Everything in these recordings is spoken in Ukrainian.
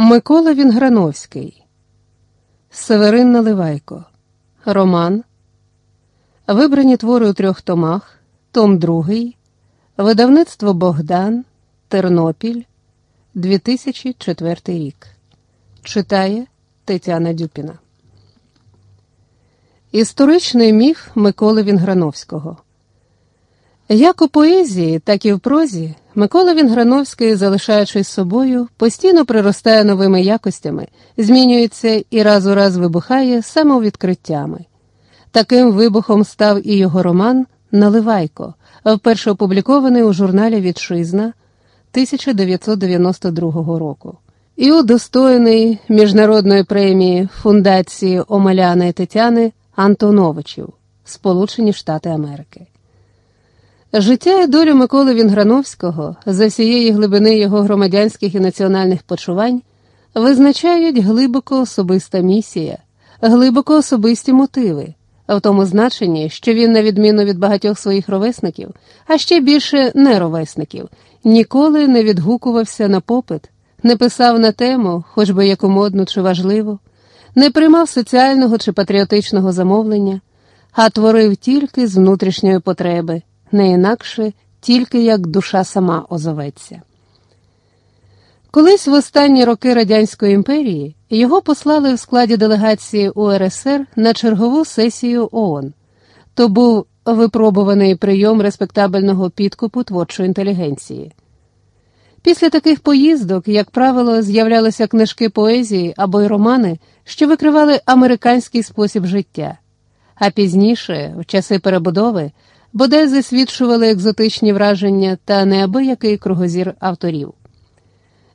Микола Вінграновський, Северин Наливайко, Роман. Вибрані твори у трьох томах, Том 2, Видавництво Богдан, Тернопіль, 2004 рік. Читає Тетяна Дюпіна. Історичний міф Миколи Вінграновського. Як у поезії, так і в прозі Микола Вінграновський, залишаючись собою, постійно приростає новими якостями, змінюється і раз у раз вибухає самовідкриттями. Таким вибухом став і його роман Наливайко, вперше опублікований у журналі Вітчизна 1992 року. І удостоєний міжнародної премії фундації Омеляна і Тетяни Антоновичів, Сполучені Штати Америки. Життя і долю Миколи Вінграновського за всієї глибини його громадянських і національних почувань визначають глибоко особиста місія, глибоко особисті мотиви, в тому значенні, що він, на відміну від багатьох своїх ровесників, а ще більше неровесників, ніколи не відгукувався на попит, не писав на тему, хоч би яку модну чи важливу, не приймав соціального чи патріотичного замовлення, а творив тільки з внутрішньої потреби не інакше тільки як душа сама озоветься. Колись в останні роки Радянської імперії його послали в складі делегації УРСР на чергову сесію ООН. То був випробуваний прийом респектабельного підкупу творчої інтелігенції. Після таких поїздок, як правило, з'являлися книжки поезії або й романи, що викривали американський спосіб життя, а пізніше, в часи перебудови, бодай засвідчували екзотичні враження та неабиякий кругозір авторів.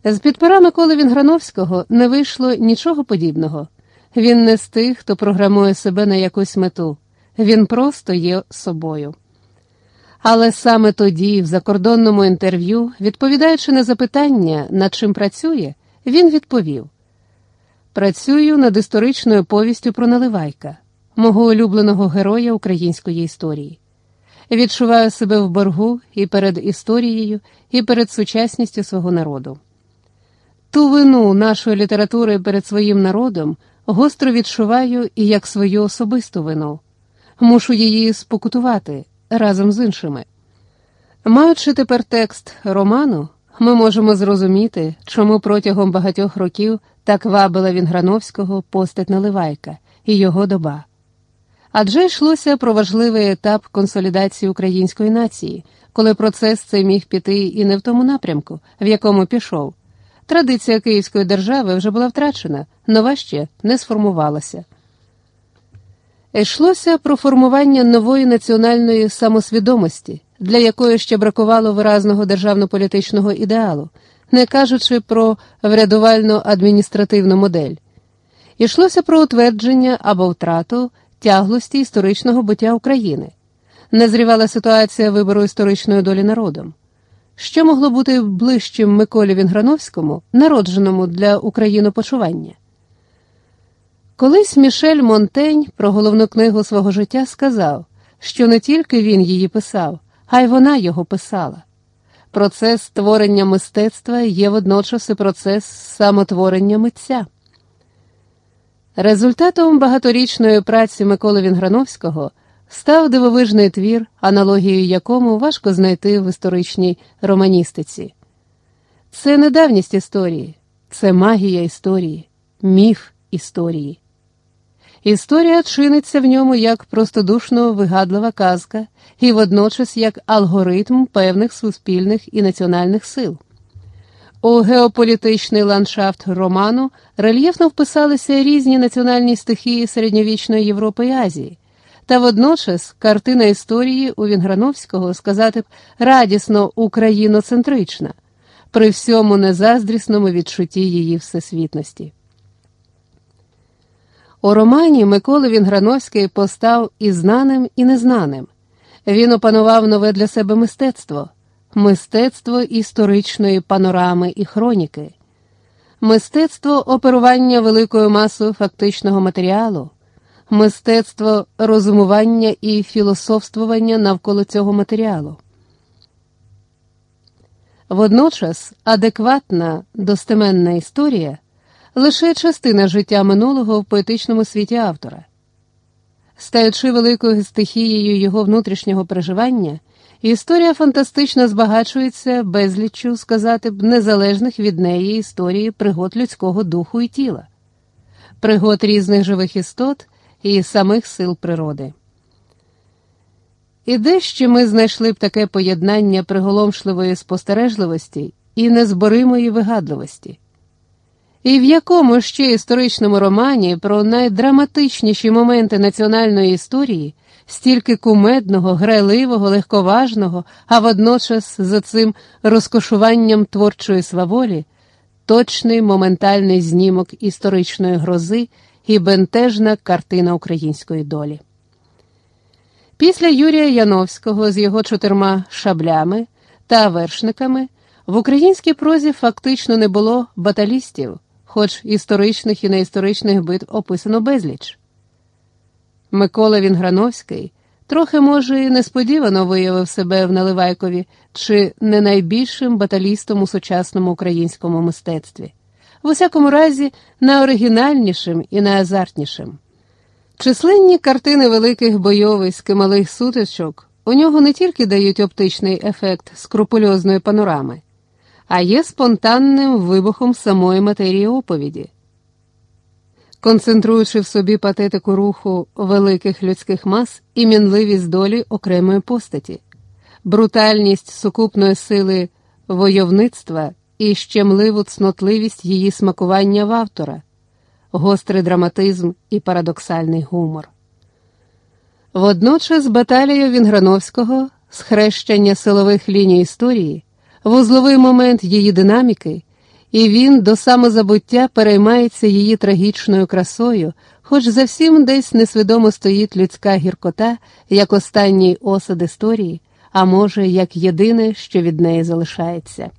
З під пера Миколи Вінграновського не вийшло нічого подібного. Він не з тих, хто програмує себе на якусь мету, він просто є собою. Але саме тоді, в закордонному інтерв'ю, відповідаючи на запитання, над чим працює, він відповів: Працюю над історичною повістю про Наливайка, мого улюбленого героя української історії відчуваю себе в боргу і перед історією, і перед сучасністю свого народу. Ту вину нашої літератури перед своїм народом гостро відчуваю і як свою особисту вину, мушу її спокутувати разом з іншими. Маючи тепер текст роману, ми можемо зрозуміти, чому протягом багатьох років так вабила Вінграновського постать Наливайка і його доба. Адже йшлося про важливий етап консолідації української нації, коли процес цей міг піти і не в тому напрямку, в якому пішов. Традиція Київської держави вже була втрачена, нова ще не сформувалася. Йшлося про формування нової національної самосвідомості, для якої ще бракувало виразного державно-політичного ідеалу, не кажучи про врядувально адміністративну модель. Йшлося про утвердження або втрату тяглості історичного буття України, незрівала ситуація вибору історичної долі народом. Що могло бути ближчим Миколі Вінграновському, народженому для Українопочування? Колись Мішель Монтень про головну книгу свого життя сказав, що не тільки він її писав, а й вона його писала. Процес створення мистецтва є водночас і процес самотворення митця. Результатом багаторічної праці Миколи Вінграновського став дивовижний твір, аналогію якому важко знайти в історичній романістиці. Це не давність історії, це магія історії, міф історії. Історія чиниться в ньому як простодушно вигадлива казка і водночас як алгоритм певних суспільних і національних сил. У геополітичний ландшафт роману рельєфно вписалися різні національні стихії середньовічної Європи і Азії, та водночас картина історії у Вінграновського сказати б радісно україноцентрична, при всьому незаздрісному відчутті її всесвітності. У романі Микола Вінграновський постав і знаним, і незнаним. Він опанував нове для себе мистецтво мистецтво історичної панорами і хроніки, мистецтво оперування великою масою фактичного матеріалу, мистецтво розумування і філософствування навколо цього матеріалу. Водночас адекватна достеменна історія лише частина життя минулого в поетичному світі автора. Стаючи великою стихією його внутрішнього переживання, історія фантастично збагачується безліччю, сказати б, незалежних від неї історії пригод людського духу і тіла, пригод різних живих істот і самих сил природи. І де ще ми знайшли б таке поєднання приголомшливої спостережливості і незборимої вигадливості? І в якому ще історичному романі про найдраматичніші моменти національної історії стільки кумедного, грайливого, легковажного, а водночас за цим розкошуванням творчої сваволі, точний моментальний знімок історичної грози і бентежна картина української долі. Після Юрія Яновського з його чотирма шаблями та вершниками в українській прозі фактично не було баталістів, хоч історичних і неісторичних бит описано безліч. Микола Вінграновський трохи, може, і несподівано виявив себе в Наливайкові чи не найбільшим баталістом у сучасному українському мистецтві, в усякому разі, найоригінальнішим і найазартнішим. Численні картини великих бойовиськ і малих сутичок у нього не тільки дають оптичний ефект скрупульозної панорами, а є спонтанним вибухом самої матерії оповіді. Концентруючи в собі патетику руху великих людських мас і мінливість долі окремої постаті, брутальність сукупної сили войовництва і щемливу цнотливість її смакування в автора гострий драматизм і парадоксальний гумор. Водночас баталія Вінграновського, схрещення силових ліній історії, вузловий момент її динаміки, і він до самозабуття переймається її трагічною красою, хоч за всім десь несвідомо стоїть людська гіркота як останній осад історії, а може, як єдине, що від неї залишається.